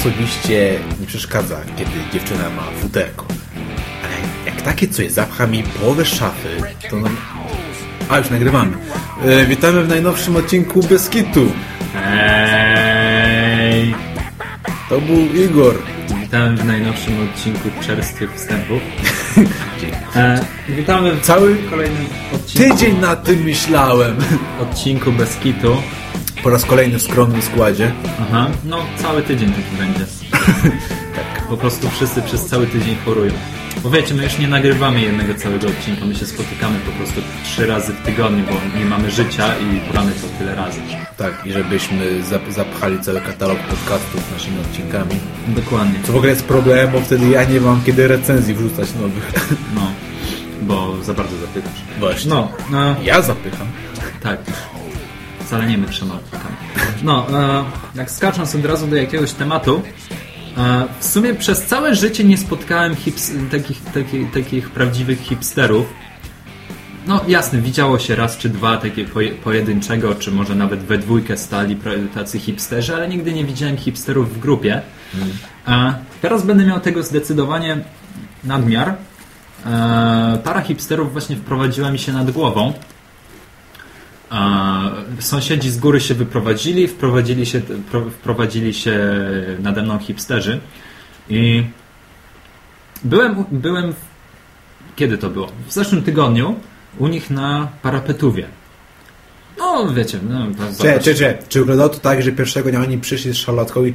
osobiście nie przeszkadza, kiedy dziewczyna ma futerko. Ale jak takie coś zapcha mi połowę szafy, to. A, już nagrywamy. E, witamy w najnowszym odcinku Beskitu. Hej! To był Igor. Witamy w najnowszym odcinku Czerstwych Wstępów. E, witamy w Cały kolejnym odcinku, tydzień na tym myślałem. odcinku bez kitu. Po raz kolejny w skromnym składzie. Aha, no cały tydzień taki będzie. tak, po prostu wszyscy przez cały tydzień chorują. Bo wiecie, my już nie nagrywamy jednego całego odcinka, my się spotykamy po prostu trzy razy w tygodniu, bo nie mamy życia i gramy to tyle razy. Tak, i żebyśmy zap- zapchali cały katalog podcastów naszymi odcinkami. Dokładnie. Co w ogóle jest problem, bo wtedy ja nie mam kiedy recenzji wrzucać nowych. No, bo za bardzo zapytasz. Właśnie. No, no Ja zapycham. Tak. Wcale nie my trzema odcinkami. No, e, jak skacząc od razu do jakiegoś tematu, e, w sumie przez całe życie nie spotkałem hips, takich, takich, takich prawdziwych hipsterów. No jasne, widziało się raz czy dwa takie poje, pojedynczego, czy może nawet we dwójkę stali tacy hipsterzy, ale nigdy nie widziałem hipsterów w grupie. E, teraz będę miał tego zdecydowanie nadmiar. E, para hipsterów właśnie wprowadziła mi się nad głową. A sąsiedzi z góry się wyprowadzili, wprowadzili się, pro- wprowadzili się nade mną hipsterzy i byłem, byłem kiedy to było? W zeszłym tygodniu u nich na parapetówie. No, wiecie, no, Cze, cze, cze. Czy wyglądało to tak, że pierwszego dnia oni przyszli z szalotką i...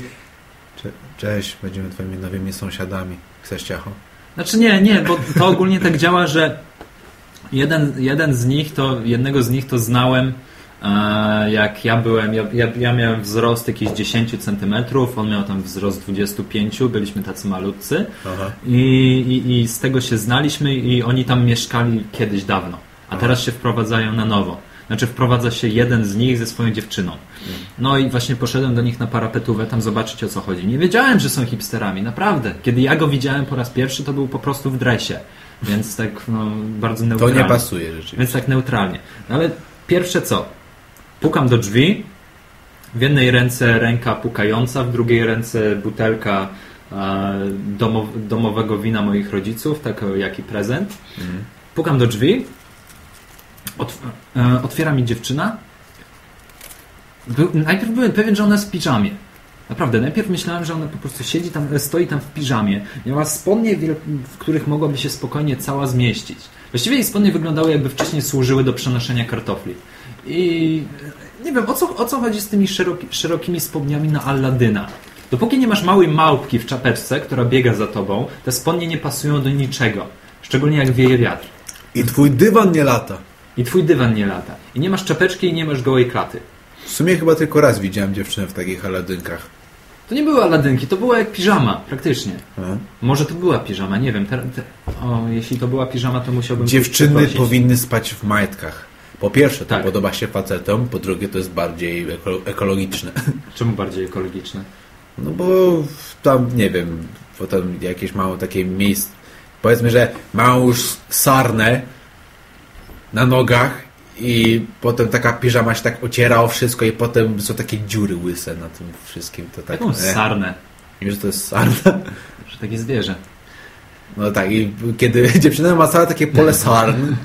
Cze, cześć, będziemy twoimi nowymi sąsiadami. Chcesz ciacho? Znaczy nie, nie, bo to ogólnie tak działa, że jeden, jeden z nich, to jednego z nich to znałem e, jak ja byłem, ja, ja, ja miałem wzrost jakiś 10 cm, on miał tam wzrost 25, byliśmy tacy malutcy Aha. i, i, i z tego się znaliśmy i oni tam mieszkali kiedyś dawno, a teraz się wprowadzają na nowo. Znaczy wprowadza się jeden z nich ze swoją dziewczyną. No i właśnie poszedłem do nich na parapetówę, tam zobaczyć o co chodzi. Nie wiedziałem, że są hipsterami, naprawdę. Kiedy ja go widziałem po raz pierwszy, to był po prostu w dresie. Więc tak no, bardzo To neutralnie. nie pasuje rzeczywiście. Więc tak neutralnie. No ale pierwsze co? Pukam do drzwi. W jednej ręce ręka pukająca, w drugiej ręce butelka e, domo, domowego wina moich rodziców, tak jaki prezent. Pukam do drzwi. Otw e, otwiera mi dziewczyna. Był, najpierw byłem pewien, że ona jest w piżamie. Naprawdę, najpierw myślałem, że ona po prostu siedzi tam, e, stoi tam w piżamie. Miała spodnie, w których mogłaby się spokojnie cała zmieścić. Właściwie jej spodnie wyglądały jakby wcześniej służyły do przenoszenia kartofli. I e, nie wiem, o co, o co chodzi z tymi szeroki, szerokimi spodniami na Alladyna. Dopóki nie masz małej małpki w czapeczce, która biega za tobą, te spodnie nie pasują do niczego. Szczególnie jak wieje wiatr. I twój dywan nie lata. I twój dywan nie lata. I nie masz czapeczki i nie masz gołej klaty. W sumie chyba tylko raz widziałem dziewczynę w takich aladynkach. To nie były aladynki, to była jak piżama, praktycznie. Może to była piżama, nie wiem. Te, te, o, jeśli to była piżama, to musiałbym... Dziewczyny powinny spać w majtkach. Po pierwsze, to Tak. podoba się facetom, po drugie, to jest bardziej eko ekologiczne. Czemu bardziej ekologiczne? No bo tam, nie wiem, potem jakieś mało takie miejsce, powiedzmy, że mają już sarnę na nogach i potem taka piżama się tak ociera o wszystko i potem są takie dziury łyse na tym wszystkim. To tak, Taką sarnę, Nie, że to jest sarna. że takie zwierzę. No tak, i kiedy dziewczyna ma całe takie pole sarn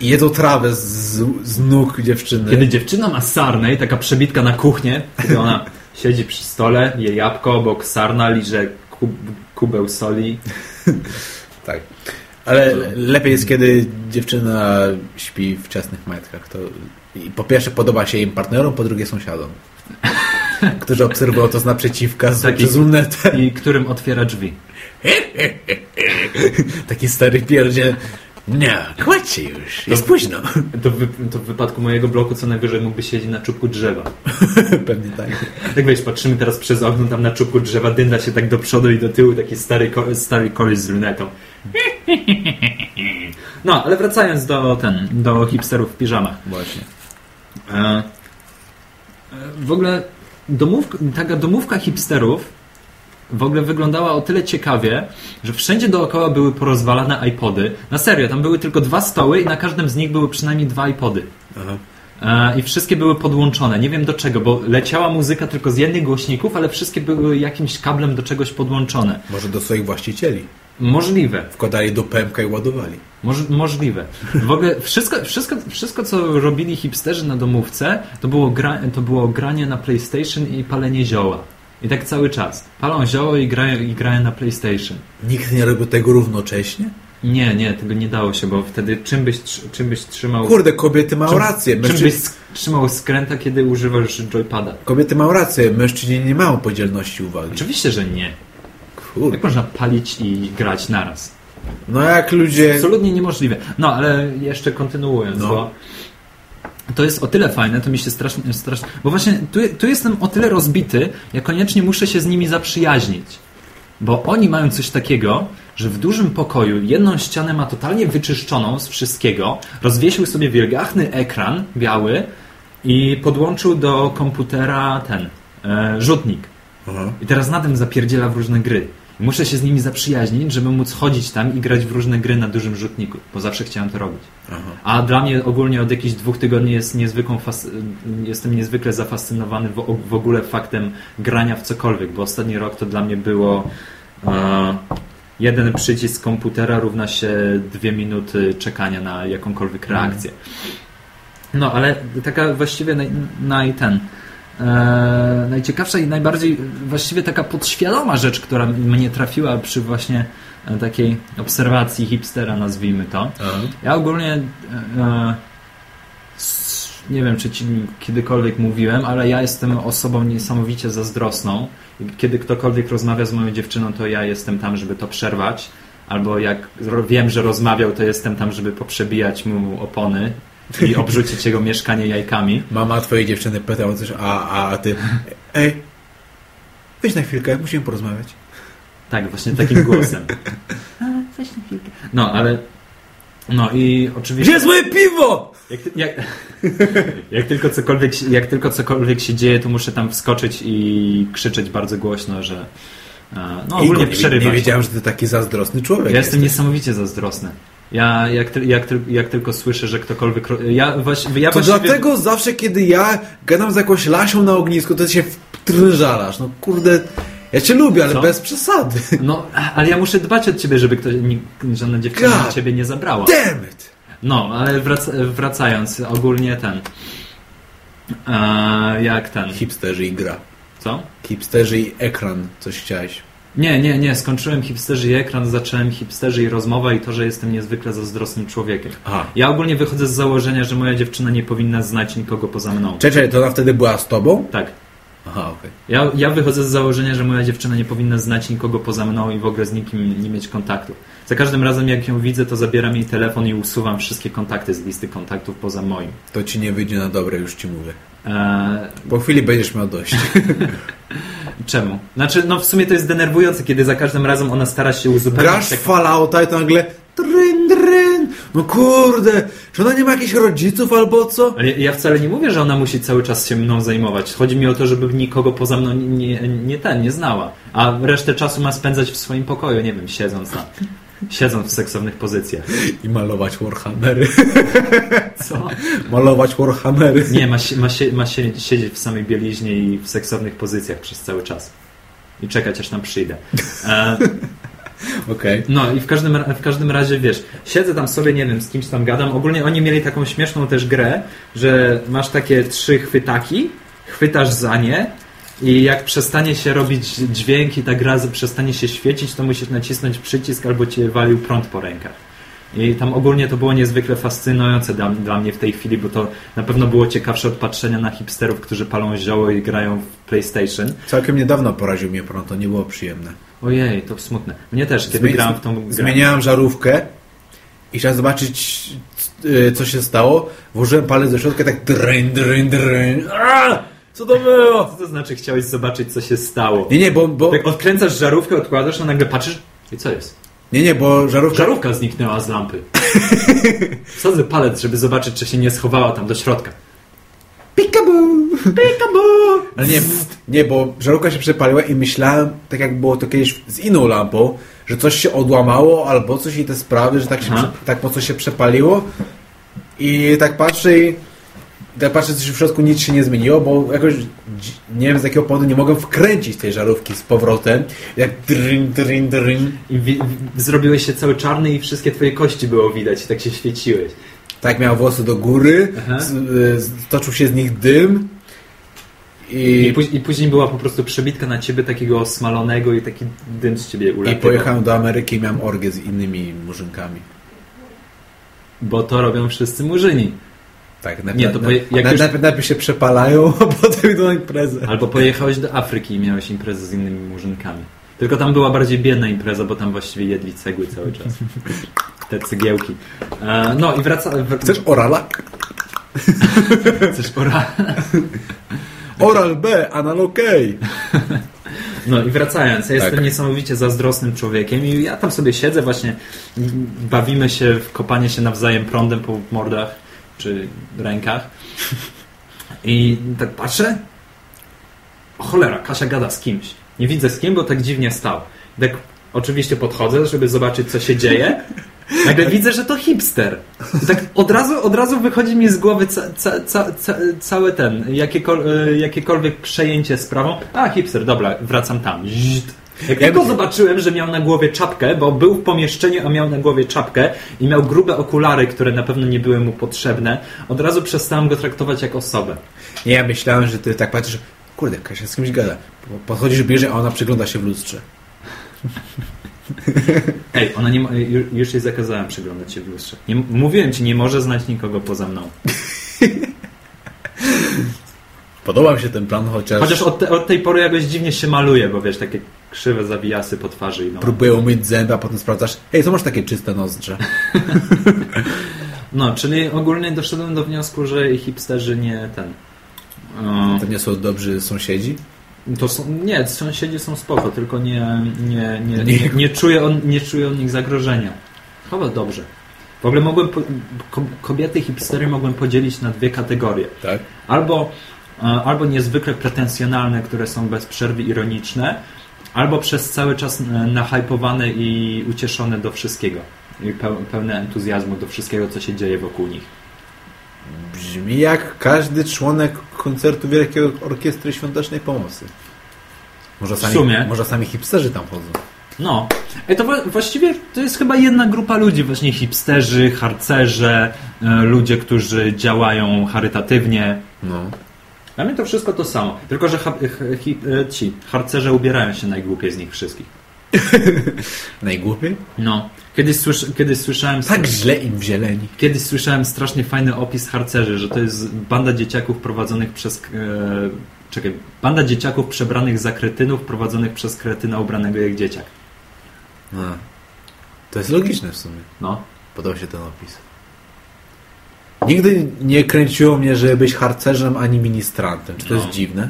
i jedzą trawę z, z nóg dziewczyny. Kiedy dziewczyna ma sarnę i taka przebitka na kuchnię, kiedy ona siedzi przy stole, je jabłko, obok sarna, liże kub, kubeł soli. Tak. Ale lepiej jest, kiedy dziewczyna śpi w ciasnych majtkach. To i po pierwsze podoba się im partnerom, po drugie sąsiadom. Którzy obserwują to z naprzeciwka, z, Taki- lunetę. I którym otwiera drzwi. Taki stary pierdzie. Nie, kładź się już, jest późno. To w, to w wypadku mojego bloku co najwyżej mógłby siedzieć na czubku drzewa. Pewnie tak. Tak wiesz, patrzymy teraz przez okno, tam na czubku drzewa dynda się tak do przodu i do tyłu, taki stary, stary koleś z lunetą. No, ale wracając do ten, do hipsterów w piżamach. Właśnie. E, e, w ogóle domówka, taka domówka hipsterów w ogóle wyglądała o tyle ciekawie, że wszędzie dookoła były porozwalane iPody. Na serio, tam były tylko dwa stoły i na każdym z nich były przynajmniej dwa iPody. Aha. E, I wszystkie były podłączone. Nie wiem do czego, bo leciała muzyka tylko z jednych głośników, ale wszystkie były jakimś kablem do czegoś podłączone. Może do swoich właścicieli. Możliwe. Wkładali do pępka i ładowali. Moż, możliwe. W ogóle wszystko, wszystko, wszystko, co robili hipsterzy na domówce, to było, gra, to było granie na PlayStation i palenie zioła. I tak cały czas. Palą zioło i grają, i grają na PlayStation. Nikt nie robił tego równocześnie? Nie, nie, tego nie dało się, bo wtedy czym byś, czym byś trzymał... Kurde, kobiety mają czym, rację. Czym Mężczyźni, byś trzymał skręta, kiedy używasz joypada? kobiety mają rację. Mężczyźni nie mają podzielności uwagi. Oczywiście, że nie. Kurde. Jak można palić i grać naraz? No jak ludzie... Absolutnie niemożliwe. No, ale jeszcze kontynuując, No. bo to jest o tyle fajne, to mi się strasznie, strasznie bo właśnie tu, tu jestem o tyle rozbity, ja koniecznie muszę się z nimi zaprzyjaźnić. Bo oni mają coś takiego, że w dużym pokoju jedną ścianę ma totalnie wyczyszczoną z wszystkiego, rozwiesił sobie wielgachny ekran biały i podłączył do komputera ten e, rzutnik. Aha. I teraz na tym zapierdziela w różne gry. Muszę się z nimi zaprzyjaźnić, żeby móc chodzić tam i grać w różne gry na dużym rzutniku, bo zawsze chciałem to robić. Aha. A dla mnie ogólnie od jakichś dwóch tygodni jest niezwykłą fas- jestem niezwykle zafascynowany w, w ogóle faktem grania w cokolwiek, bo ostatni rok to dla mnie było e, jeden przycisk komputera równa się dwie minuty czekania na jakąkolwiek reakcję. No, ale taka właściwie naj, naj ten e, najciekawsza i najbardziej właściwie taka podświadoma rzecz, która mnie trafiła przy właśnie e, takiej obserwacji hipstera, nazwijmy to. Aha. Ja ogólnie e, nie wiem, czy ci kiedykolwiek mówiłem, ale ja jestem osobą niesamowicie zazdrosną. Kiedy ktokolwiek rozmawia z moją dziewczyną, to ja jestem tam, żeby to przerwać. Albo jak wiem, że rozmawiał, to jestem tam, żeby poprzebijać mu opony i obrzucić jego mieszkanie jajkami. Mama twojej dziewczyny pytała coś, a, a ty... Ej, weź na chwilkę, musimy porozmawiać. Tak, właśnie takim głosem. A, weź na chwilkę. No, ale... No i oczywiście... Gdzie jest moje piwo? Jak, jak, jak, tylko cokolwiek, się- jak tylko cokolwiek się dzieje, to muszę tam wskoczyć i krzyczeć bardzo głośno, że e, no ogólnie Igor, przerywać. nie wiedziałem, że ty taki zazdrosny człowiek Ja jestem jesteś. niesamowicie zazdrosny. Ja jak, jak, jak tylko słyszę, że ktokolwiek... Ja, właś- ja To właściwie... dlatego zawsze, kiedy ja gadam z jakąś lasią na ognisku, to ty się wtrężalasz. No kurde, ja cię lubię, ale Co? bez przesady. No, ale ja muszę dbać od ciebie, żeby ktoś, żadna dziewczyna God. ciebie nie zabrała. Damn it! No, ale wrac, wracając, ogólnie ten... E, jak ten... Hipsterzy i gra. Co? Hipsterzy i ekran, coś chciałeś. Nie, nie, nie. Skończyłem hipsterzy i ekran, zacząłem hipsterzy i rozmowa i to, że jestem niezwykle zazdrosnym człowiekiem. Aha. Ja ogólnie wychodzę z założenia, że moja dziewczyna nie powinna znać nikogo poza mną. Czekaj, to ona wtedy była z tobą? Tak. Aha, okej. Ja, ja wychodzę z założenia, że moja dziewczyna nie powinna znać nikogo poza mną i w ogóle z nikim nie mieć kontaktu. Za każdym razem, jak ją widzę, to zabieram jej telefon i usuwam wszystkie kontakty z listy kontaktów poza moim. To ci nie wyjdzie na dobre, już ci mówię. Eee, Po chwili będziesz miał dość. czemu? Znaczy, no w sumie to jest denerwujące, kiedy za każdym razem ona stara się uzupełnić... Grasz w Fallouta i to nagle dryn, dryn. No kurde, czy ona nie ma jakichś rodziców albo co? Ale ja wcale nie mówię, że ona musi cały czas się mną zajmować. Chodzi mi o to, żeby nikogo poza mną nie, nie, nie ten, nie znała. A resztę czasu ma spędzać w swoim pokoju, nie wiem, siedząc na, siedząc w seksownych pozycjach. I malować Warhammery. Co? malować Warhammery. Nie, ma, ma, ma siedzieć w samej bieliźnie i w seksownych pozycjach przez cały czas. I czekać, aż tam przyjdę. E, Okej. No i w każdym, w każdym razie, wiesz, siedzę tam sobie, nie wiem, z kimś tam gadam. Ogólnie oni mieli taką śmieszną też grę, że masz takie trzy chwytaki, chwytasz za nie i jak przestanie się robić dźwięk i ta gra przestanie się świecić, to musisz nacisnąć przycisk albo cię walił prąd po rękach. I tam ogólnie to było niezwykle fascynujące dla, dla mnie w tej chwili, bo to na pewno było ciekawsze od patrzenia na hipsterów, którzy palą zioło i grają w PlayStation. Całkiem niedawno poraził mnie prąd, to nie było przyjemne. Ojej, to smutne. Mnie też, kiedy Zmie- grałem w tą grę. Zmieniałem żarówkę i chciałem zobaczyć, y, co się stało. Włożyłem palec do środka i tak dryn, dryn, dryn. A! Co to było? Co to znaczy chciałeś zobaczyć, co się stało? Nie, nie, bo, bo, Tak odkręcasz żarówkę, odkładasz, a nagle patrzysz i co jest? nie, nie, bo żarówka... Żarówka zniknęła z lampy. Wsadzę palec, żeby zobaczyć, czy się nie schowała tam do środka. Peekaboo! Peekaboo! Ale nie, nie, bo żarówka się przepaliła i myślałem, tak jak było to kiedyś z inną lampą, że coś się odłamało albo coś i te sprawy, że tak, się, Aha. tak mocno się przepaliło i tak patrzę i tak patrzę, że w środku nic się nie zmieniło, bo jakoś nie wiem z jakiego powodu nie mogę wkręcić tej żarówki z powrotem. Jak dryn, dryn, dryn. I wi- zrobiłeś się cały czarny i wszystkie twoje kości było widać i tak się świeciłeś. Tak miał włosy do góry, z, z, toczył się z nich dym I, i, póź- I później była po prostu przebitka na ciebie takiego smalonego i taki dym z ciebie i uletywał. pojechałem do Ameryki i miałem orgię z innymi murzynkami. Bo to robią wszyscy murzyni. Tak, Nie, najpierw, to na, poje- jak już- najpierw, się przepalają, a potem idą na imprezę. Albo pojechałeś do Afryki i miałeś imprezę z innymi murzynkami. Tylko tam była bardziej biedna impreza, bo tam właściwie jedli cegły cały czas. Te cegiełki. E, no i wraca... wr- Chcesz orala? Chcesz ora... Oral B, anal OK. No i wracając, ja jestem Tak. niesamowicie zazdrosnym człowiekiem i ja tam sobie siedzę właśnie, bawimy się w kopanie się nawzajem prądem po mordach czy rękach i tak patrzę, o cholera, Kasia gada z kimś. Nie widzę z kim, bo tak dziwnie stał. Tak oczywiście podchodzę, żeby zobaczyć, co się dzieje. Nagle widzę, że to hipster. I tak od razu, od razu wychodzi mi z głowy ca, ca, ca, ca, cały ten, jakiekol, e, jakiekolwiek przejęcie sprawą. A, hipster, dobra, wracam tam. Żzt. Jak Ja tylko zobaczyłem, że miał na głowie czapkę, bo był w pomieszczeniu, a miał na głowie czapkę i miał grube okulary, które na pewno nie były mu potrzebne, od razu przestałem go traktować jak osobę. Nie, ja myślałem, że ty tak patrzysz, kurde, Kasia z kimś gada. Podchodzisz bliżej, a ona przygląda się w lustrze. Ej, ona nie ma, ju- już jej zakazałem przyglądać się w lustrze. Nie, mówiłem ci, nie może znać nikogo poza mną. Podoba mi się ten plan, chociaż, Chociaż od, te, od tej pory jakoś dziwnie się maluje, bo wiesz, takie krzywe zawijasy po twarzy idą. próbuję umyć zęby, a potem sprawdzasz, hej, co masz takie czyste nozdrze? No, czyli ogólnie doszedłem do wniosku, że hipsterzy nie ten... e, To nie są dobrzy sąsiedzi? To są, nie, sąsiedzi są spoko, tylko nie, nie, nie, Nie. nie, czuję, on, nie czuję od nich zagrożenia. Chyba dobrze. W ogóle mogłem, po, ko, kobiety hipstery mogłem podzielić na dwie kategorie. Tak. Albo, e, albo niezwykle pretensjonalne, które są bez przerwy ironiczne, albo przez cały czas e, nahypowane i ucieszone do wszystkiego. I peł, pełne entuzjazmu do wszystkiego, co się dzieje wokół nich. Brzmi jak każdy członek koncertu Wielkiej Orkiestry Świątecznej Pomocy. Może W sami, sumie. może sami hipsterzy tam chodzą. No, Ej, to wa- właściwie to jest chyba jedna grupa ludzi, właśnie hipsterzy, harcerze, e, ludzie, którzy działają charytatywnie. No. Dla mnie to wszystko to samo. Tylko, że ha- hi- e, ci harcerze ubierają się najgłupiej z nich wszystkich. Najgłupiej? No, kiedyś, słysz- kiedyś słyszałem... Tak źle im w zieleni. Kiedyś słyszałem strasznie fajny opis harcerzy, że to jest banda dzieciaków prowadzonych przez. E, czekaj, banda dzieciaków przebranych za kretynów prowadzonych przez kretyna ubranego jak dzieciak. No. To jest logiczne w sumie. No. Podoba się ten opis. Nigdy nie kręciło mnie, żeby być harcerzem ani ministrantem. Czy to No. jest dziwne?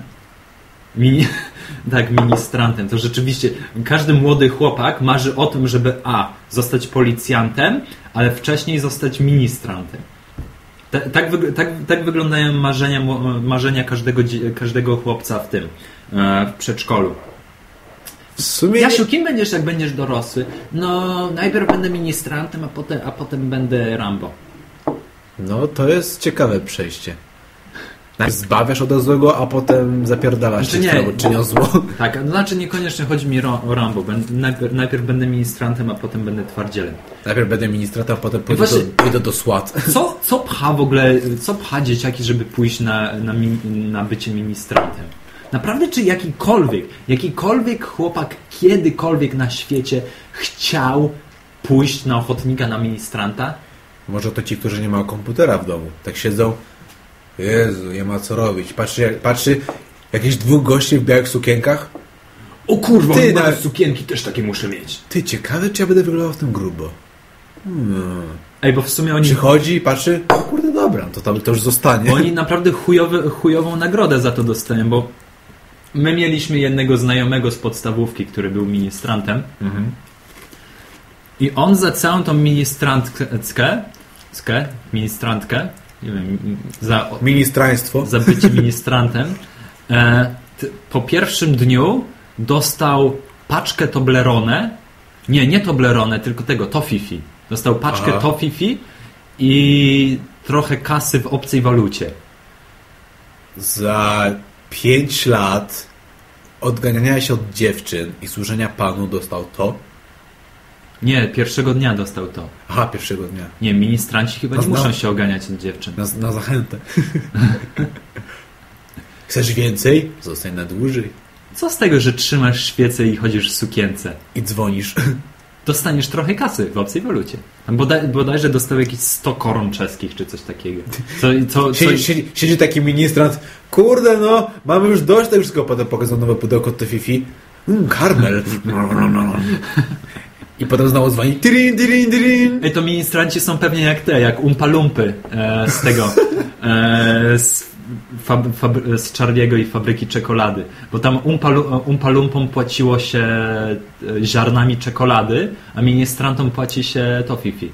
Mini, tak, ministrantem. To rzeczywiście każdy młody chłopak marzy o tym, żeby A. zostać policjantem, ale wcześniej zostać ministrantem. Ta, tak, wyg- tak, tak wyglądają marzenia, marzenia każdego, każdego chłopca w tym, e, w przedszkolu. W sumie Jasiu, kim będziesz, jak będziesz dorosły? No, najpierw będę ministrantem, a potem, a potem będę Rambo. No, to jest ciekawe przejście. Najpierw zbawiasz od złego, a potem zapierdalasz Znaczy się, nie. czynią zło. Tak, to znaczy niekoniecznie chodzi mi o Rambo. Będę, najpierw, najpierw będę ministrantem, a potem będę twardzielem. Najpierw będę ministrantem, a potem pójdę, właśnie- do, pójdę do SWAT. Co, co pcha w ogóle, co pcha dzieciaki, żeby pójść na, na, na bycie ministrantem? Naprawdę, czy jakikolwiek, jakikolwiek chłopak kiedykolwiek na świecie chciał pójść na ochotnika na ministranta? Może to ci, którzy nie mają komputera w domu. Tak siedzą. Jezu, nie ma co robić. Patrzy, patrzy jakieś dwóch gości w białych sukienkach. O kurwa, Ty, na- sukienki też takie muszę mieć. Ty, ciekawe, czy ja będę wyglądał w tym grubo. Hmm. Ej, bo w sumie oni, Przychodzi i patrzy, o kurde, dobra, to tam to już zostanie. oni naprawdę chujowy, chujową nagrodę za to dostają, bo my mieliśmy jednego znajomego z podstawówki, który był ministrantem Mhm. i on za całą tą ministrantkę, skę, ministrantkę, nie wiem, za, Ministraństwo. za bycie ministrantem, e, t, po pierwszym dniu dostał paczkę Toblerone, nie, nie Toblerone, tylko tego, Tofifi. Dostał paczkę Aha. Tofifi i trochę kasy w obcej walucie. za 5 lat odganiania się od dziewczyn i służenia panu dostał to? Nie, pierwszego dnia dostał to. Aha, pierwszego dnia. Nie, ministranci chyba No, nie muszą się oganiać od dziewczyn. Na, na zachętę. Chcesz więcej? Zostań na dłużej. Co z tego, że trzymasz świecę i chodzisz w sukience? I dzwonisz. Dostaniesz trochę kasy w obcej walucie. Bodaj, bodajże dostał jakieś 100 koron czeskich czy coś takiego. Co, co, Siedzi, siedzi, siedzi taki ministrant. Kurde no, mamy już dość tego wszystkiego. Potem pokazał nowe pudełko od Fifi. Mmm, karmel. I potem znowu dzwoni. Tirin, tirin, tirin. Ej, to ministranci są pewnie jak te, jak Umpalumpy e, z tego, e, z, fab, fab, z i fabryki czekolady. Bo tam Umpalu, Umpalumpom płaciło się e, ziarnami czekolady, a ministrantom płaci się tofifi.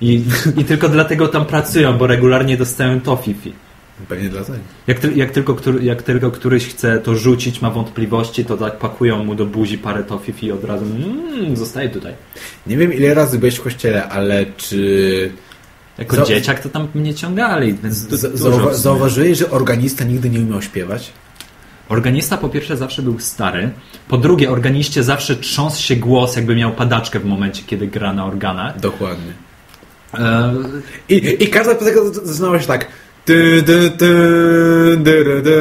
I, I tylko dlatego tam pracują, bo regularnie dostają tofifi. Pewnie dlatego. Jak, ty, jak, tylko, który, jak tylko któryś chce to rzucić, ma wątpliwości, to tak pakują mu do buzi parę tofif i od razu mmm, zostaje tutaj. Nie wiem ile razy byłeś w kościele, ale czy Jako Za- dzieciak to tam mnie ciągali, więc du- zauwa- zauważyłeś, że organista nigdy nie umiał śpiewać? Organista po pierwsze zawsze był stary, po drugie organiście zawsze trząsł się głos, jakby miał padaczkę w momencie, kiedy gra na organach. Dokładnie. E, I, i każda piosenka zaczynała się tak. Dy, dy, dy.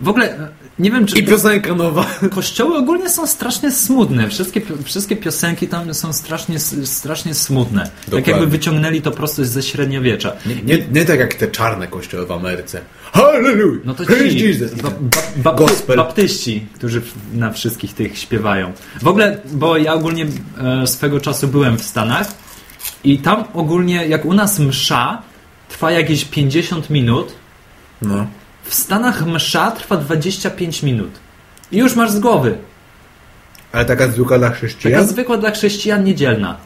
w ogóle nie wiem, czy I piosenka nowa. kościoły ogólnie są strasznie smutne. Wszystkie, wszystkie piosenki tam są strasznie, strasznie smutne. Tak Dokładnie. jakby wyciągnęli to prosto ze średniowiecza. Nie, nie, nie tak jak te czarne kościoły w Ameryce. Hallelujah! No to ci Jesus! ba, ba, ba, baptyści, którzy na wszystkich tych śpiewają. W ogóle, bo ja ogólnie e, swego czasu byłem w Stanach i tam ogólnie, jak u nas msza trwa jakieś 50 minut, No. w Stanach msza trwa 25 minut. I już masz z głowy. Ale taka zwykła dla Taka chrześcijan? zwykła dla chrześcijan niedzielna.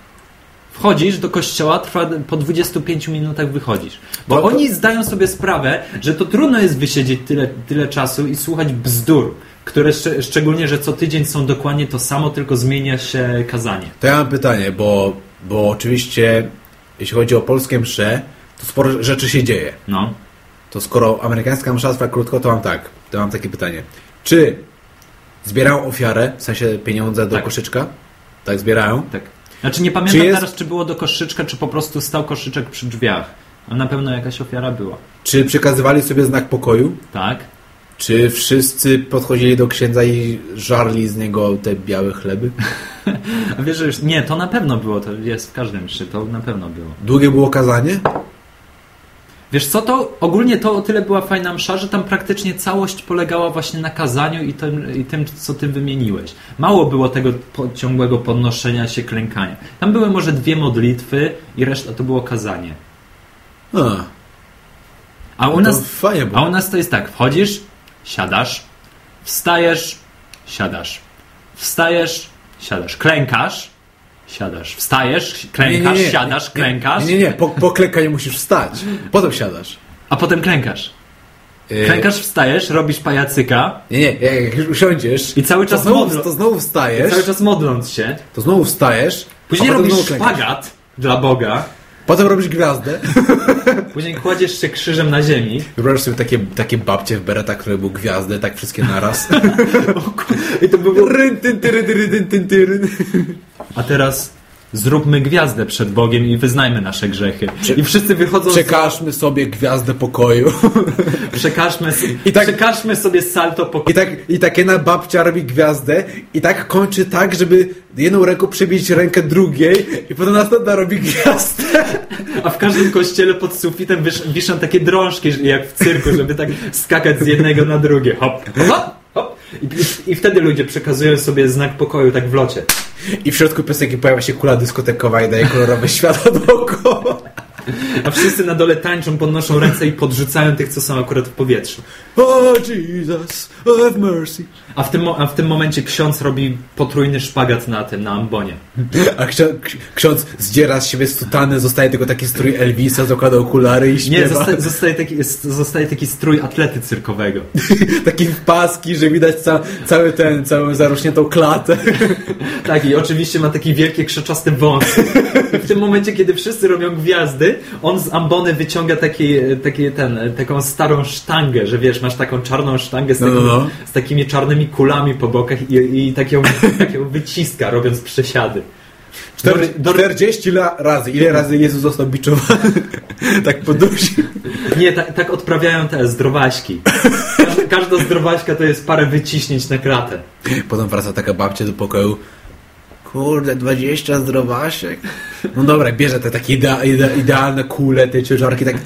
Wchodzisz do kościoła, trwa po 25 minutach wychodzisz. Bo To- to- oni zdają sobie sprawę, że to trudno jest wysiedzieć tyle, tyle czasu i słuchać bzdur, które szcz- szczególnie, że co tydzień są dokładnie to samo, tylko zmienia się kazanie. To ja mam pytanie, bo, bo oczywiście jeśli chodzi o polskie msze, to sporo rzeczy się dzieje. No. To skoro amerykańska msza trwa krótko, to mam tak. To mam takie pytanie. Czy zbierają ofiarę, w sensie pieniądze do Tak. koszyczka? Tak, zbierają. Tak. Znaczy nie pamiętam Czy jest- teraz, czy było do koszyczka, czy po prostu stał koszyczek przy drzwiach. A na pewno jakaś ofiara była. Czy przekazywali sobie znak pokoju? Tak? Czy wszyscy podchodzili do księdza i żarli z niego te białe chleby? A wiesz, że już... Nie, to na pewno było, to jest w każdym mszy, to na pewno było. Długie było kazanie? Ciesz co, to ogólnie to o tyle była fajna msza, że tam praktycznie całość polegała właśnie na kazaniu i tym, i tym co ty wymieniłeś. Mało było tego ciągłego podnoszenia się, klękania. Tam były może dwie modlitwy i reszta to było kazanie. A, A u to nas, a u nas to jest tak, wchodzisz, siadasz, wstajesz, siadasz, wstajesz, siadasz, klękasz, siadasz, wstajesz, klękasz, siadasz, klękasz, Nie, nie, nie. Po, po klękaniu musisz wstać. Potem siadasz. a potem klękasz. Yy, Klękasz, wstajesz, robisz pajacyka, Nie, nie. Jak już usiądziesz, I cały to czas znowu, modlą- to znowu wstajesz. cały czas modląc się. To znowu wstajesz. Później robisz znowu szpagat dla Boga. Potem robisz gwiazdę. Później kładziesz się krzyżem na ziemi. Wyobraź sobie takie, takie babcie w beretach, które były gwiazdy, tak wszystkie naraz. I to było... A teraz zróbmy gwiazdę przed Bogiem i wyznajmy nasze grzechy. I wszyscy wychodzą... z- Przekażmy sobie gwiazdę pokoju. Przekażmy, I tak- przekażmy sobie salto po... I tak, I tak jedna babcia robi gwiazdę i tak kończy tak, żeby jedną ręką przybić rękę drugiej i potem następna robi gwiazdę. A w każdym kościele pod sufitem wisz, wiszą takie drążki, jak w cyrku, żeby tak skakać z jednego na drugie. Hop, hop, hop. I, i, wtedy ludzie przekazują sobie znak pokoju tak w locie. I w środku piosenki pojawia się kula dyskotekowa i daje kolorowe światło dookoła. A wszyscy na dole tańczą, podnoszą ręce i podrzucają tych, co są akurat w powietrzu. Oh Jesus, have mercy. A w tym, a w tym momencie ksiądz robi potrójny szpagat na tym, na ambonie. A ksiądz, zdziera z siebie sutany, zostaje tylko taki strój Elvisa, zakłada okulary i Nie, śpiewa. zosta- zostaje taki, zostaje taki strój atlety cyrkowego. Taki w paski, że widać ca, cały ten, całą zarośniętą klatę. Tak, i oczywiście ma takie wielkie, krzaczaste wąsy. W tym momencie, kiedy wszyscy robią gwiazdy, on z ambony wyciąga taki, taki ten, taką starą sztangę, że wiesz, masz taką czarną sztangę z, No, takimi, no, no. z takimi czarnymi kulami po bokach i, i taką, taką wyciska, robiąc przesiady. Czter- Do- do- 40 la- razy. Ile razy Jezus został biczowany? tak podusi. Nie, tak, tak odprawiają te zdrowaśki. Każda, każda zdrowaśka to jest parę wyciśnięć na kratę. Potem wraca taka babcia do pokoju. Kurde, 20 zdrowasiek. No dobra, bierze te takie idea, idea, idealne kule, te ciężarki, tak...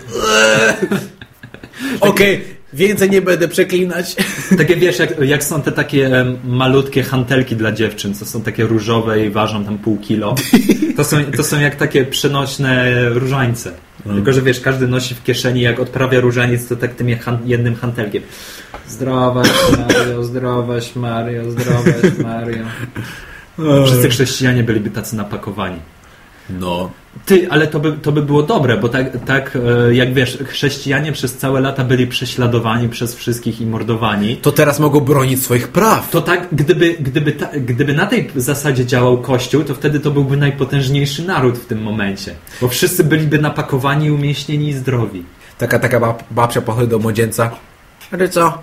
Okej, więcej nie będę przeklinać. Takie wiesz, jak, jak są te takie malutkie hantelki dla dziewczyn, co są takie różowe i ważą tam pół kilo. To są, to są jak takie przenośne różańce. Tylko, że wiesz, każdy nosi w kieszeni, jak odprawia różaniec, to tak tym jednym hantelkiem. Zdrowaś Mario, zdrowaś Mario, zdrowaś Mario. Wszyscy chrześcijanie byliby tacy napakowani. No, Ty, ale to by, to by było dobre, bo tak, tak e, jak wiesz, chrześcijanie przez całe lata byli prześladowani przez wszystkich i mordowani. to teraz mogą bronić swoich praw. To tak, gdyby, gdyby, ta, gdyby na tej zasadzie działał Kościół, to wtedy to byłby najpotężniejszy naród w tym momencie. Bo wszyscy byliby napakowani, umieśnieni i zdrowi. Taka, taka bab, babcia pochodzi do młodzieńca. Ale co?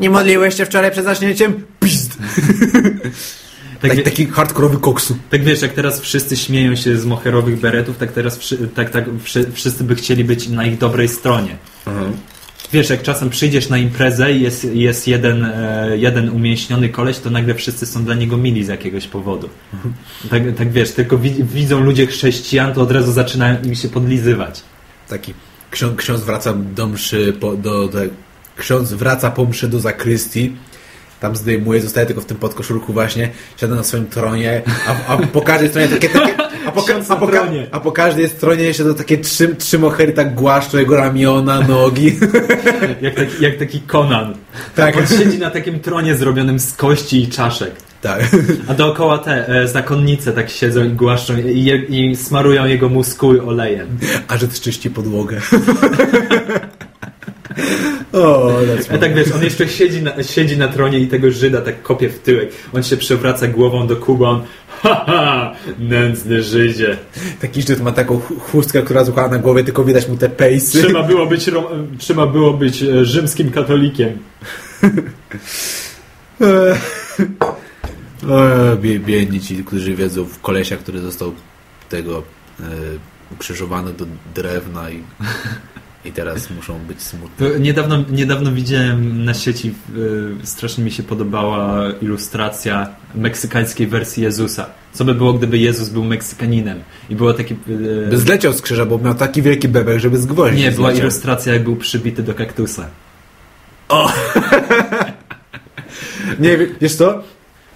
Nie modliłeś się wczoraj przed zaśnięciem? Pizd! Tak, Tak, taki hardkorowy koksu. tak wiesz, jak teraz wszyscy śmieją się z moherowych beretów, tak teraz wszy, tak, tak, wszy, wszyscy by chcieli być na ich dobrej stronie. Wiesz, jak czasem przyjdziesz na imprezę i jest, jest jeden, e, jeden umięśniony koleś, to nagle wszyscy są dla niego mili z jakiegoś powodu. Tak, tak wiesz, tylko wi- widzą ludzie chrześcijan, to od razu zaczynają im się podlizywać. Taki ksiądz, ksiądz wraca do mszy, po, do, do, ksiądz wraca po mszy do zakrystii, tam zdejmuje, zostaje tylko w tym podkoszulku właśnie, siada na swoim tronie, a, a po każdej stronie takie, takie a, po, a, po, a po każdej stronie siedzą takie trzy, trzy mohery tak głaszczą jego ramiona, nogi. Jak taki, jak taki Conan. Tak. On siedzi na takim tronie zrobionym z kości i czaszek. tak. A dookoła te e, zakonnice tak siedzą i głaszczą i, je, i smarują jego muskuły olejem. A że czyści podłogę. o, A tak wiesz, on jeszcze siedzi na, siedzi na tronie i tego Żyda tak kopie w tyłek. On się przewraca głową do Kuba, on haha, nędzny Żydzie. Taki Żyd ma taką ch- chustkę, która złapała na głowie, tylko widać mu te pejsy. Trzeba było być, trzeba było być e, rzymskim katolikiem. O, bie, biedni ci, którzy wiedzą w kolesia, który został tego e, ukrzyżowany do drewna i, i teraz muszą być smutni. To niedawno, niedawno widziałem na sieci, e, strasznie mi się podobała ilustracja meksykańskiej wersji Jezusa. Co by było, gdyby Jezus był Meksykaninem? I było takie... e, By zleciał z krzyża, bo miał taki wielki bebek, żeby z gwoździ Nie, była zleciał. ilustracja, jak był przybity do kaktusa. Nie, wie- wiesz co?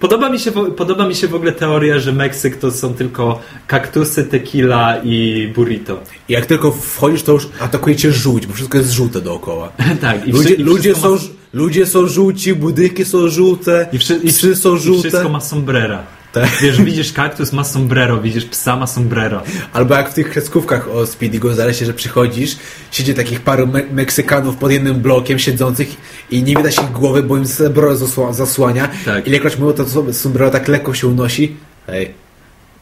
Podoba mi, się, w- podoba mi się w ogóle teoria, że Meksyk to są tylko kaktusy, tequila i burrito. I Jak tylko wchodzisz, to już atakuje cię żółć, bo wszystko jest żółte dookoła. tak, i Ludzie, i ludzie, są, ma- ludzie są żółci, budynki są żółte, I, wszy, i, psy są I żółte. wszystko ma sombrera. Tak. Wiesz, widzisz kaktus, ma sombrero, widzisz psa, ma sombrero. Albo jak w tych kreskówkach o Speedy Gonzalesie, że przychodzisz, siedzi takich paru Me Meksykanów pod jednym blokiem siedzących i nie widać ich głowy, bo im sombrero zasła zasłania. Tak. Ilekroć mówią, to so- sombrero tak lekko się unosi. Hej,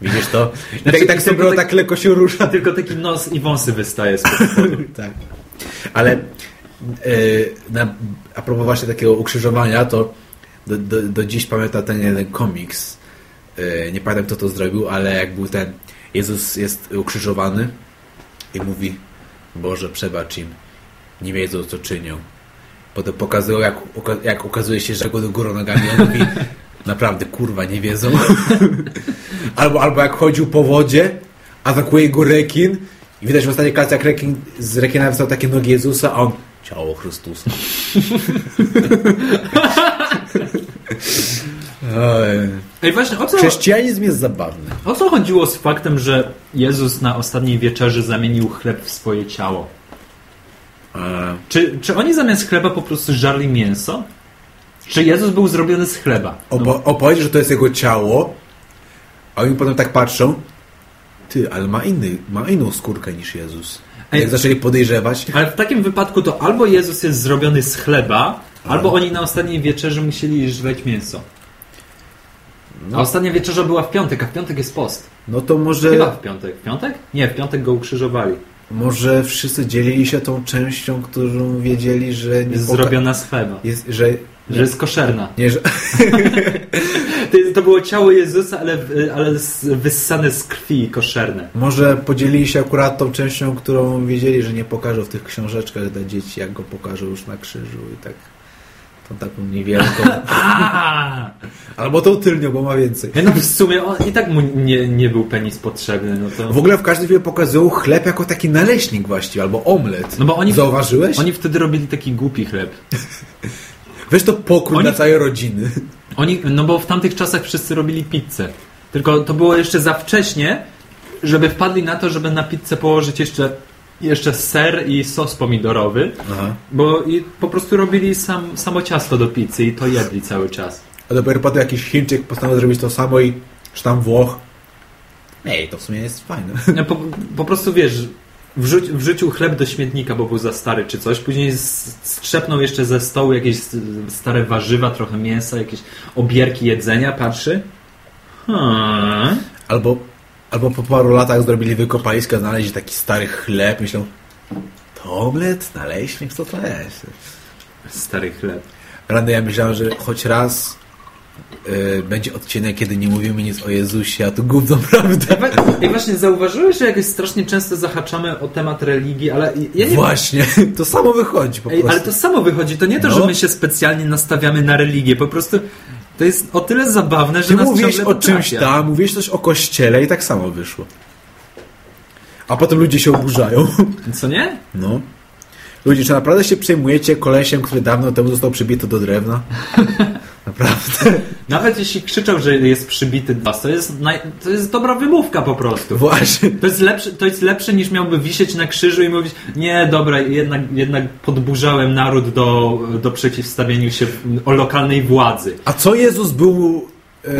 widzisz to? I Znaczy, tak, tak tylko sombrero tak- tak lekko się rusza. Tylko taki nos i wąsy wystaje z tak. Ale yy, na, a propos właśnie takiego ukrzyżowania, to do, do, do dziś pamiętam ten jeden komiks. Yy, nie pamiętam kto to zrobił, ale jak był ten Jezus jest ukrzyżowany i mówi Boże przebacz im, nie wiedzą co czynią. Potem pokazują jak, jak okazuje się, że go do góry nogami on mówi naprawdę kurwa nie wiedzą. albo, albo jak chodził po wodzie, atakuje go rekin i widać w ostatniej klasie jak rekin, z rekina wystał takie nogi Jezusa, a on ciało Chrystusa. Ej, właśnie, o co, Chrześcijanizm jest zabawny. o co chodziło z faktem, że Jezus na ostatniej wieczerzy zamienił chleb w swoje ciało? E, Czy, czy oni zamiast chleba po prostu żarli mięso? Czy Jezus był zrobiony z chleba? No, Opo- że to jest jego ciało, a oni potem tak patrzą, ty, ale ma, inny, ma inną skórkę niż Jezus. Ej. Jak zaczęli podejrzewać, Ale w takim wypadku to albo Jezus jest zrobiony z chleba, albo oni na ostatniej wieczerzy musieli żreć mięso. A ostatnia wieczerza była w piątek, a w piątek jest post. no to może... Chyba w piątek. W piątek? Nie, w piątek go ukrzyżowali. Może wszyscy dzielili się tą częścią, którą wiedzieli, że nie Jest poka- zrobiona z chleba. Jest, że... Że jest koszerna. Nie, że... To, było ciało Jezusa, ale, ale wyssane z krwi koszerne. Może podzielili się akurat tą częścią, którą wiedzieli, że nie pokażą w tych książeczkach dla dzieci, jak go pokażą już na krzyżu i tak tą taką niewielką. Albo tą tylnią, bo ma więcej. Ja no w sumie on, i tak mu nie, nie był penis potrzebny, no to... W ogóle w każdym filmie pokazują chleb jako taki naleśnik właściwie, albo omlet. No bo oni- Zauważyłeś? Oni wtedy robili taki głupi chleb. Weź to pokrój Oni- dla całej rodziny. Oni, no bo w tamtych czasach wszyscy robili pizzę. Tylko to było jeszcze za wcześnie, żeby wpadli na to, żeby na pizzę położyć jeszcze, jeszcze ser i sos pomidorowy, Aha. bo i po prostu robili sam, samo ciasto do pizzy i to jedli cały czas. A dopiero potem jakiś Chińczyk postanowił zrobić to samo i czy tam Włoch. Ej, to w sumie jest fajne. No, po, po prostu wiesz, wrzuć, wrzucił chleb do śmietnika, bo był za stary czy coś, później strzepnął jeszcze ze stołu jakieś stare warzywa, trochę mięsa, jakieś obierki jedzenia, patrzy. Hmm. Albo, albo po paru latach zrobili wykopaliska, znaleźli taki stary chleb. Myślą, to omlet, naleśnik, co to jest? Stary chleb. Randy, ja myślałem, że choć raz y, będzie odcinek, kiedy nie mówimy nic o Jezusie, a tu gówno prawda. I właśnie zauważyłeś, że jakoś strasznie często zahaczamy o temat religii, ale ja nie Właśnie, to samo wychodzi po Ej, prostu. ale to samo wychodzi. To nie to, No. że my się specjalnie nastawiamy na religię. Po prostu to jest o tyle zabawne, że Ty nas mówiłeś o czymś tam, mówiłeś coś o kościele i tak samo wyszło. A potem ludzie się oburzają. Co nie? No. Ludzie, czy naprawdę się przejmujecie kolesiem, który dawno temu został przybity do drewna? Naprawdę. Nawet jeśli krzyczał, że jest przybity do was, to jest, naj... to jest dobra wymówka po prostu. Właśnie. To jest, lepsze, to jest lepsze niż miałby wisieć na krzyżu i mówić nie, dobra, jednak, jednak podburzałem naród do, do przeciwstawieniu się o lokalnej władzy. A co Jezus był... E,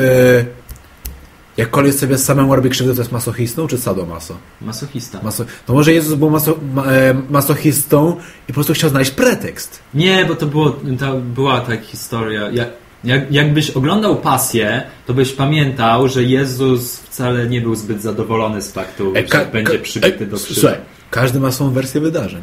jak koleś sobie samemu robi krzywdę, to jest masochistą czy sadomaso? Masochista. Maso, to może Jezus był maso, ma, e, masochistą i po prostu chciał znaleźć pretekst. Nie, bo to, było, to była taka historia. Jak, jak, jakbyś oglądał pasję, to byś pamiętał, że Jezus wcale nie był zbyt zadowolony z faktu, E, że będzie przybity e, do krzyża. Słuchaj, każdy ma swoją wersję wydarzeń.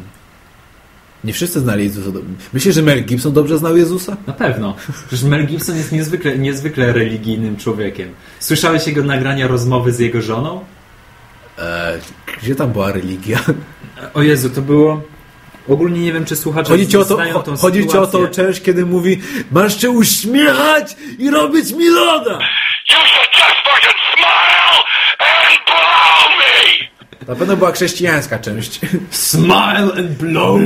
Nie wszyscy znali Jezusa. Myślisz, że Mel Gibson dobrze znał Jezusa? Na pewno. Przecież Mel Gibson jest niezwykle, niezwykle religijnym człowiekiem. Słyszałeś jego nagrania rozmowy z jego żoną? E, gdzie tam była religia? O Jezu, to było... Ogólnie nie wiem, czy słuchacze Chodzi ci o, to, tą chodzi ci o tą część, kiedy mówi masz się uśmiechać i robić mi loda! You should just fucking smile and blow me! Na pewno była chrześcijańska część. Smile and blow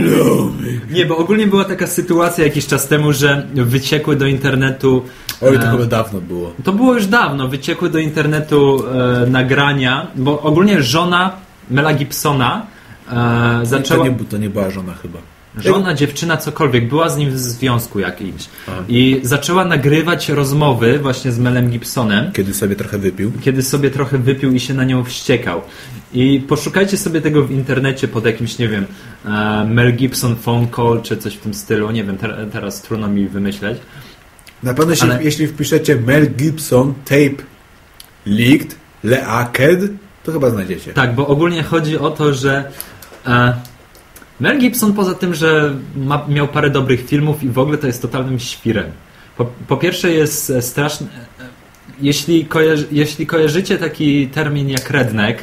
Nie, bo ogólnie była taka sytuacja jakiś czas temu, że wyciekły do internetu... Oj, to e, chyba dawno było. To było już dawno. Wyciekły do internetu e, nagrania, bo ogólnie żona Mela Gibsona e, zaczęła... To nie, to nie była żona chyba. Żona, dziewczyna, cokolwiek, była z nim w związku jakimś. I zaczęła nagrywać rozmowy właśnie z Melem Gibsonem, Kiedy sobie trochę wypił. kiedy sobie trochę wypił i się na nią wściekał. I poszukajcie sobie tego w internecie pod jakimś, nie wiem, e, Mel Gibson phone call, czy coś w tym stylu. Nie wiem, ter teraz trudno mi wymyśleć. Na pewno, jeśli, Ale- jeśli wpiszecie Mel Gibson tape leaked, leaked, to chyba znajdziecie. Tak, bo ogólnie chodzi o to, że e, Mel Gibson poza tym, że ma, miał parę dobrych filmów i w ogóle to jest totalnym świrem. Po, po pierwsze jest e, straszny... e, Jeśli, kojarzy, jeśli kojarzycie taki termin jak redneck,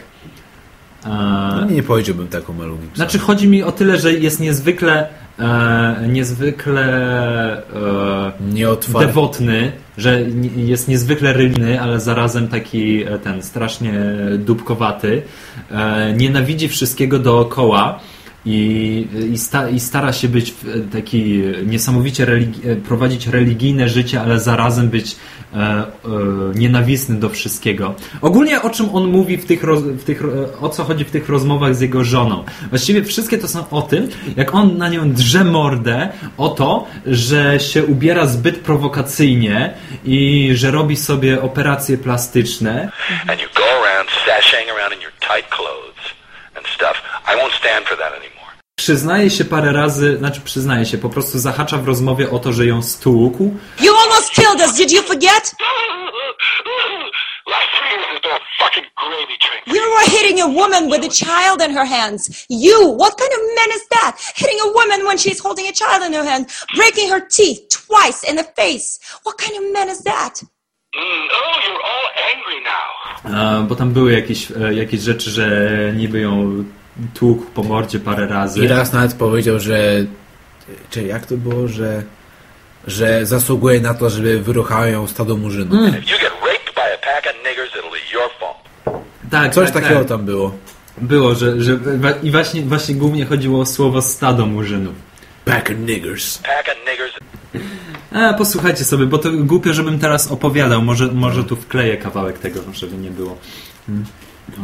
e, No, nie powiedziałbym taką Melu Gibson. znaczy chodzi mi o tyle, że jest niezwykle e, niezwykle e, dewotny, że jest niezwykle religijny, ale zarazem taki ten strasznie dupkowaty. E, nienawidzi wszystkiego dookoła. I, i, sta, I stara się być taki niesamowicie religi- e, prowadzić religijne życie, ale zarazem być e, e, nienawistny do wszystkiego. Ogólnie o czym on mówi w tych, roz, w tych, o co chodzi w tych rozmowach z jego żoną. Właściwie wszystkie to są o tym, jak on na nią drze mordę o to, że się ubiera zbyt prowokacyjnie i że robi sobie operacje plastyczne. And you go around around in your tight clothes and stuff. I won't stand for that anymore. Przyznaje się parę razy, znaczy przyznaje się, po prostu zahacza w rozmowie o to, że ją stłukł. You almost killed us. Did you forget? Last three years has been a fucking gravy train. You were hitting a woman with a child in her hands. You! What kind of man is that? Hitting a woman when she's holding a child in her hand, breaking her teeth twice in the face. What kind of man is that? Mm, oh, you're all angry now. E, bo tam były jakieś, e, jakieś rzeczy, że niby ją tłukł po mordzie parę razy. I raz nawet powiedział, że... Czy jak to było, że... Że zasługuje na to, żeby wyruchało ją stado murzynów. Mm. If you get raped by a pack of niggers, it'll be your fault. Tak, Coś tak, takiego tak. tam było. Było, że, że i właśnie, właśnie głównie chodziło o słowo stado murzynów. Pack of niggers. Pack of niggers. E, posłuchajcie sobie, bo to głupio, żebym teraz opowiadał. Może, może tu wkleję kawałek tego, żeby nie było.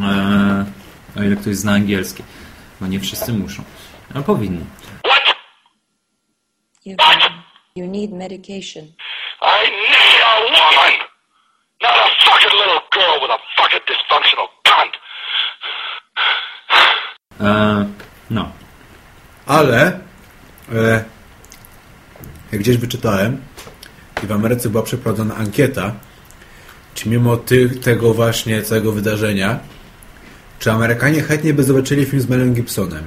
E, o ile ktoś zna angielski. Bo nie wszyscy muszą. A powinni. You, you need medication. I need a woman! Not a fucking little girl with a fucking dysfunctional cunt! E, no. Ale e, jak gdzieś wyczytałem i w Ameryce była przeprowadzona ankieta, czy mimo tych, tego właśnie całego wydarzenia, czy Amerykanie chętnie by zobaczyli film z Melem Gibsonem.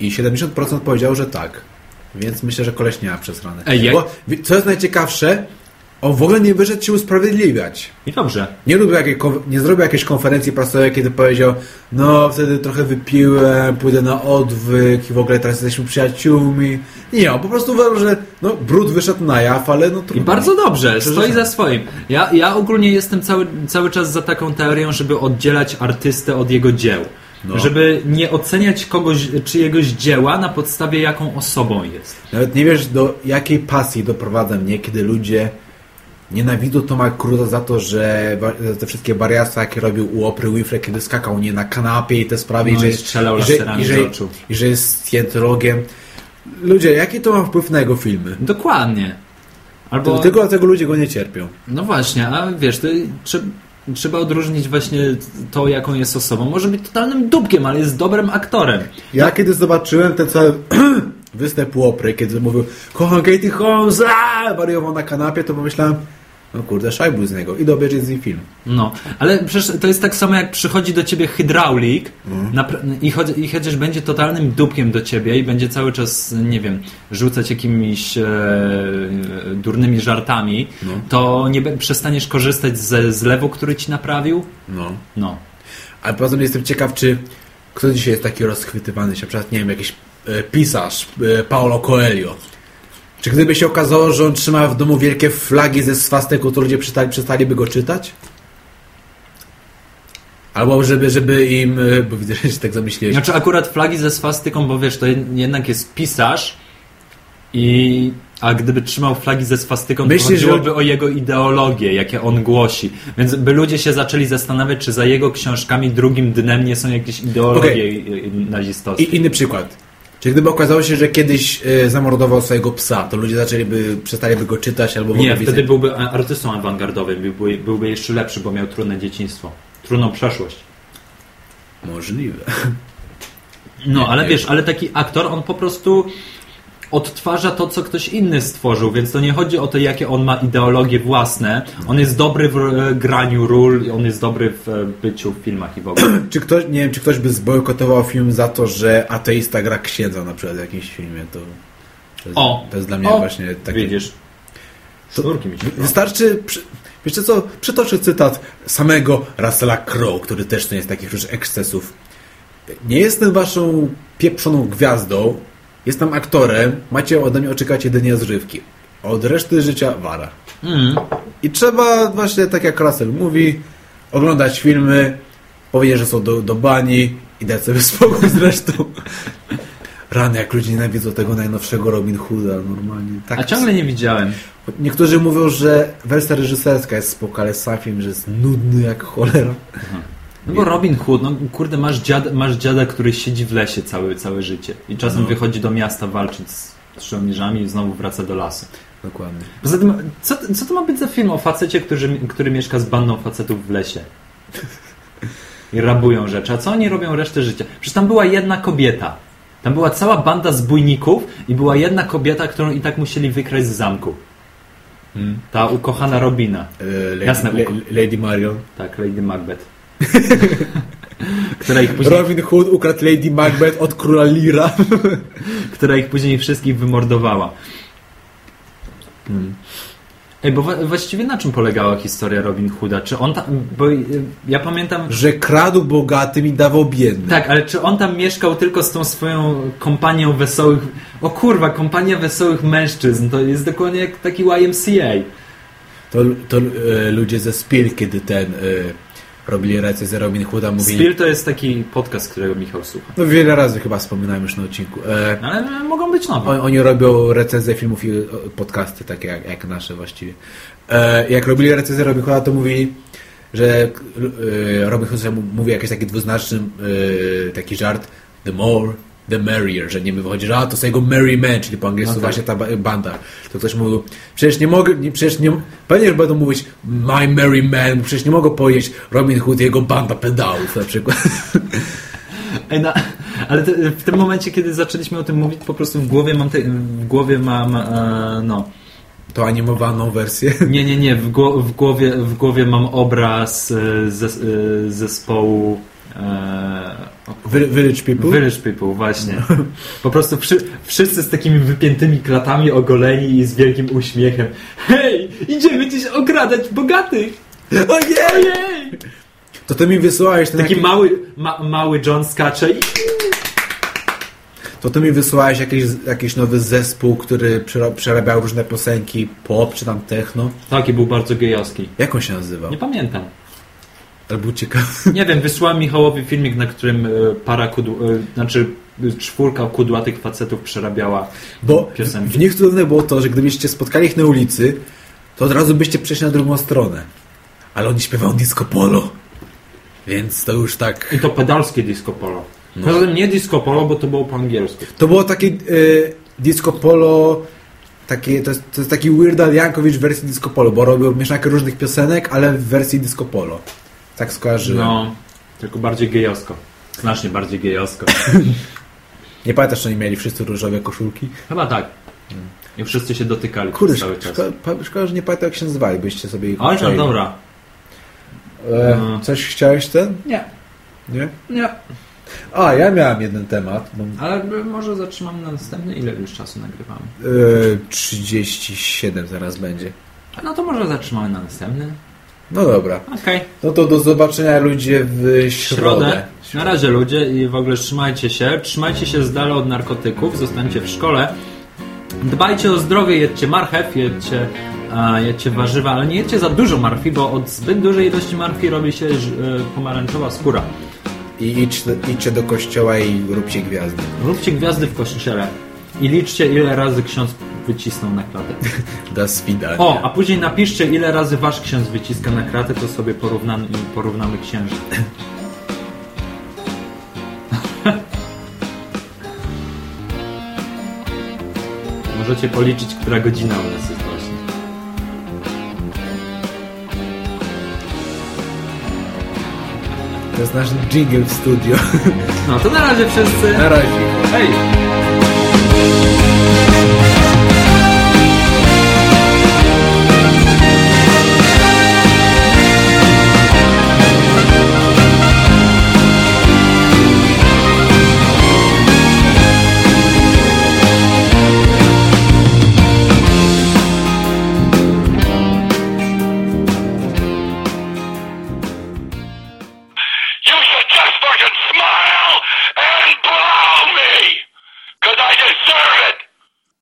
I 70% powiedział, że tak. Więc myślę, że koleś nie ma przesrane. Ej, Bo, co jest najciekawsze, on w ogóle nie wyszedł się usprawiedliwiać. I dobrze. Nie, lubił jakiej, nie zrobił jakiejś konferencji prasowej, kiedy powiedział no wtedy trochę wypiłem, pójdę na odwyk i w ogóle teraz jesteśmy przyjaciółmi. Nie, on po prostu uważał, że no, brud wyszedł na jaw, ale no I trudno. bardzo dobrze, stoi za swoim. Ja, ja ogólnie jestem cały, cały czas za taką teorią, żeby oddzielać artystę od jego dzieł. No. Żeby nie oceniać kogoś, czyjegoś dzieła na podstawie jaką osobą jest. Nawet nie wiesz do jakiej pasji doprowadza mnie, kiedy ludzie nienawidzą Toma Cruza za to, że te wszystkie wariactwa, jakie robił u Opry Winfrey, kiedy skakał nie na kanapie i te sprawy, No i, że, i strzelał i, że, i, że, i że jest scientologiem. Ludzie, jaki to ma wpływ na jego filmy? Dokładnie. Albo, Tylko dlatego ludzie go nie cierpią. no właśnie, a wiesz, trze, trzeba odróżnić właśnie to, jaką jest osobą. Może być totalnym dupkiem, ale jest dobrym aktorem. Ja kiedy zobaczyłem ten cały występ Łopry, kiedy mówił kocham Katie Holmes, wariował na kanapie, to pomyślałem no kurde, szajbuj z niego i obejrzeć z nim film. No, ale przecież to jest tak samo jak przychodzi do ciebie hydraulik napra- i, chodzi, i chociaż będzie totalnym dupkiem do ciebie i będzie cały czas, nie wiem, rzucać jakimiś e, durnymi żartami, to nie przestaniesz korzystać ze zlewu, który ci naprawił? No. No. Ale poza tym jestem ciekaw, czy kto dzisiaj jest taki rozchwytywany się, na przykład, nie wiem, jakiś e, pisarz, e, Paulo Coelho. Czy gdyby się okazało, że on trzyma w domu wielkie flagi ze swastyką, to ludzie przestali, przestaliby go czytać? Albo żeby, żeby im, e, bo widzę, że się tak zamyśliłeś, Znaczy akurat flagi ze swastyką, bo wiesz, to jed- jednak jest pisarz i a gdyby trzymał flagi ze swastyką, Myślisz, to chodziłoby że- o jego ideologię, jakie on głosi. Więc by ludzie się zaczęli zastanawiać, czy za jego książkami drugim dnem nie są jakieś ideologie okay. nazistowskie. I inny przykład. Czy gdyby okazało się, że kiedyś e, zamordował swojego psa, to ludzie zaczęliby, przestaliby go czytać albo Nie, wtedy byłby artystą awangardowym, byłby, byłby jeszcze lepszy, bo miał trudne dzieciństwo. Trudną przeszłość. Możliwe. No, ale wiesz, ale taki aktor, on po prostu odtwarza to, co ktoś inny stworzył, więc to nie chodzi o to, jakie on ma ideologie własne. On jest dobry w e, graniu ról, on jest dobry w e, byciu w filmach i w ogóle. Czy ktoś, nie wiem, czy ktoś by zbojkotował film za to, że ateista gra księdza na przykład w jakimś filmie, to, to, jest, O! to jest dla mnie o, właśnie takie... Widzisz. Wystarczy, przy, wiecie co, przytoczę cytat samego Russella Crowe, który też nie jest takich już ekscesów. Nie jestem waszą pieprzoną gwiazdą, jestem aktorem, macie ode mnie oczekiwać jedynie zrywki. Od reszty życia wara. Mm. I trzeba właśnie, tak jak Russell mówi, oglądać filmy, powiedzieć, że są do, do bani i dać sobie spokój z resztą. Rany, jak ludzie nienawidzą tego najnowszego Robin Hooda, normalnie. Tak A ciągle nie widziałem. Niektórzy mówią, że wersja reżyserska jest spoko, ale sam film, że jest nudny jak cholera. No bo Robin Hood, no kurde, masz dziada, masz dziada który siedzi w lesie całe, całe życie. I czasem No. wychodzi do miasta walczyć z z żołnierzami i znowu wraca do lasu. Dokładnie. Poza tym, co, co to ma być za film o facecie, który, który mieszka z bandą facetów w lesie? I rabują rzeczy. A co oni robią resztę życia? Przecież tam była jedna kobieta. Tam była cała banda zbójników i była jedna kobieta, którą i tak musieli wykraść z zamku. Ta ukochana Robina. E, Jasne, Le, Lady Marion. Tak, Lady Macbeth. która, ich później, Robin Hood ukradł Lady Macbeth od króla Lira. która ich później wszystkich wymordowała. Hmm. Ej, bo właściwie na czym polegała historia Robin Hooda? Czy on tam... Bo y, ja pamiętam... Że kradł bogatym i dawał biednym. Tak, ale czy on tam mieszkał tylko z tą swoją kompanią wesołych... O kurwa, kompania wesołych mężczyzn. To jest dokładnie jak taki YMCA. To, to e, ludzie ze Spill, kiedy ten e, robili recenzję Robin Hooda, mówili... Spill to jest taki podcast, którego Michał słucha. No wiele razy chyba wspominałem już na odcinku. E, No, Ale mogą być nowe. on, oni robią recenzje filmów i podcasty, takie jak, jak nasze właściwie. E, jak robili recenzję Robin Hooda, to mówili, że e, Robin Hood mówi jakiś taki dwuznaczny e, taki żart the more, the merrier, że nie wychodzi, że a, to są jego merry men, czyli po angielsku No tak. właśnie ta ba- banda. To ktoś mówił, przecież nie mogę, nie, przecież nie, pewnie, że będą mówić my merry man, bo przecież nie mogą powiedzieć Robin Hood i jego banda pedałów na przykład. No, ale w tym momencie, kiedy zaczęliśmy o tym mówić, po prostu w głowie mam, te, w głowie mam e, no, To animowaną wersję. nie, nie, nie, w, gło, w, głowie, w głowie mam obraz e, e, zespołu e, Wy- Village People? Village People, właśnie. Po prostu wszy, wszyscy z takimi wypiętymi klatami, ogoleni i z wielkim uśmiechem. Hej, idziemy dziś okradać bogatych! Ojej! Ojej! To ty mi wysłałeś ten Taki jaki- mały, ma, mały John skacze i To ty mi wysłałeś jakiś, jakiś nowy zespół, który przera- przerabiał różne piosenki pop czy tam techno. taki był bardzo gejowski. Jak on się nazywał? Nie pamiętam. Ale był ciekawy. Nie wiem, wysłałem Michałowi filmik, na którym e, para kudł, e, znaczy e, czwórka kudłatych facetów przerabiała Bo piosenki. w nich cudowne było to, że gdybyście spotkali ich na ulicy, to od razu byście przeszli na drugą stronę. Ale oni śpiewają disco polo. Więc to już tak... I to pedalskie disco polo. No. Poza tym nie disco polo, bo to było po angielsku. To było takie e, disco polo... Takie, to, jest, to jest taki Weird Al Yankovic w wersji disco polo, bo robił mieszankę różnych piosenek, ale w wersji disco polo. Tak skojarzyłem. No, tylko bardziej gejowsko. Znacznie bardziej gejowsko. Nie pamiętasz, że oni mieli wszyscy różowe koszulki? Chyba tak. I wszyscy się dotykali Kurde, cały czas. szkoda, szkoda, że nie pamiętam jak się nazywali, byście sobie ich Oj, tam dobra. E, No. coś chciałeś ten? Nie, Nie? nie. A, ja miałem jeden temat. Bo, Ale może zatrzymamy na następny. Ile już czasu nagrywamy? e, 37 zaraz będzie. No to może zatrzymamy na następny. No dobra. Okej. No to do zobaczenia ludzie w środę. środę. Na razie ludzie i w ogóle trzymajcie się. Trzymajcie się z dala od narkotyków, zostańcie w szkole. Dbajcie o zdrowie, jedźcie marchew, jedźcie, jedźcie warzywa, ale nie jedźcie za dużo marchwi, bo od zbyt dużej ilości marchwi robi się e, pomarańczowa skóra. I idź, idźcie do kościoła i róbcie gwiazdy. Róbcie gwiazdy w kościele i liczcie ile razy ksiądz wycisnął na klatę. Do swidania. O, a później napiszcie ile razy wasz ksiądz wyciska na klatę, to sobie porównamy, porównamy księży. Możecie policzyć, która godzina u nas jest właśnie. To jest nasz jingle w studio. No to na razie wszyscy. Na razie. Hej!